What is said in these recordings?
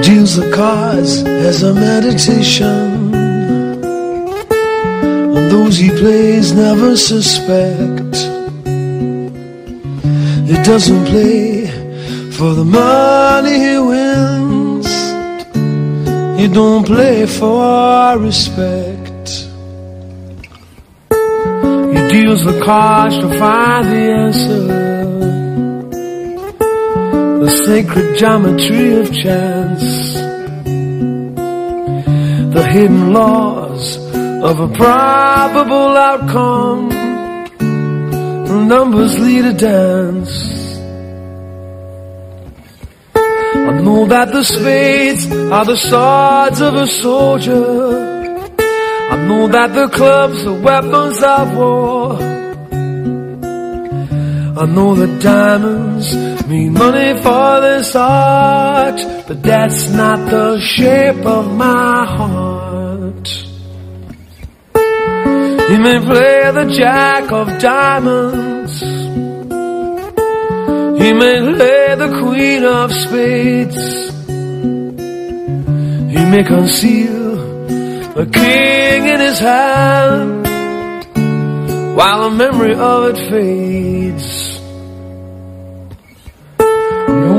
deals the cards as a meditation. And those he plays never suspect. He doesn't play for the money he wins. He don't play for respect. He deals the cards to find the answer the sacred geometry of chance, the hidden laws of a probable outcome. Numbers lead a dance. I know that the spades are the swords of a soldier. I know that the clubs are weapons of war. I know the diamonds mean money for this art, but that's not the shape of my heart. He may play the jack of diamonds. He may play the queen of spades. He may conceal a king in his hand while the memory of it fades.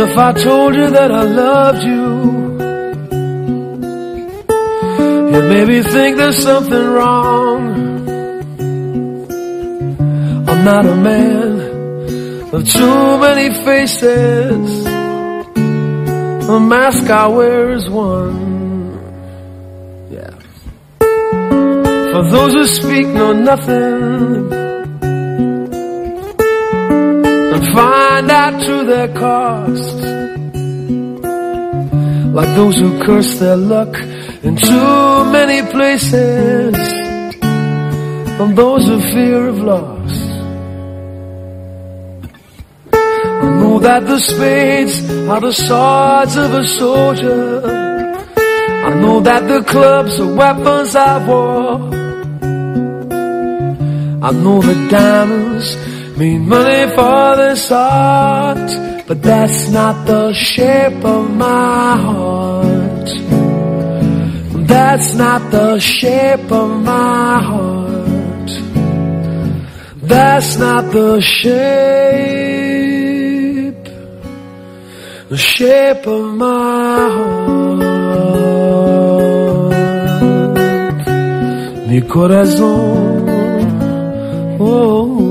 If I told you that I loved you, you maybe think there's something wrong. I'm not a man of too many faces. The mask I wear is one. Yeah. For those who speak know nothing and find out to their cost. Like those who curse their luck in too many places, and those who fear of loss. I know that the spades are the swords of a soldier. I know that the clubs are weapons of war. I know the diamonds mean money for this art, but that's not the shape of my heart. That's not the shape of my heart. That's not the shape, the shape of my heart. Mi corazón, oh.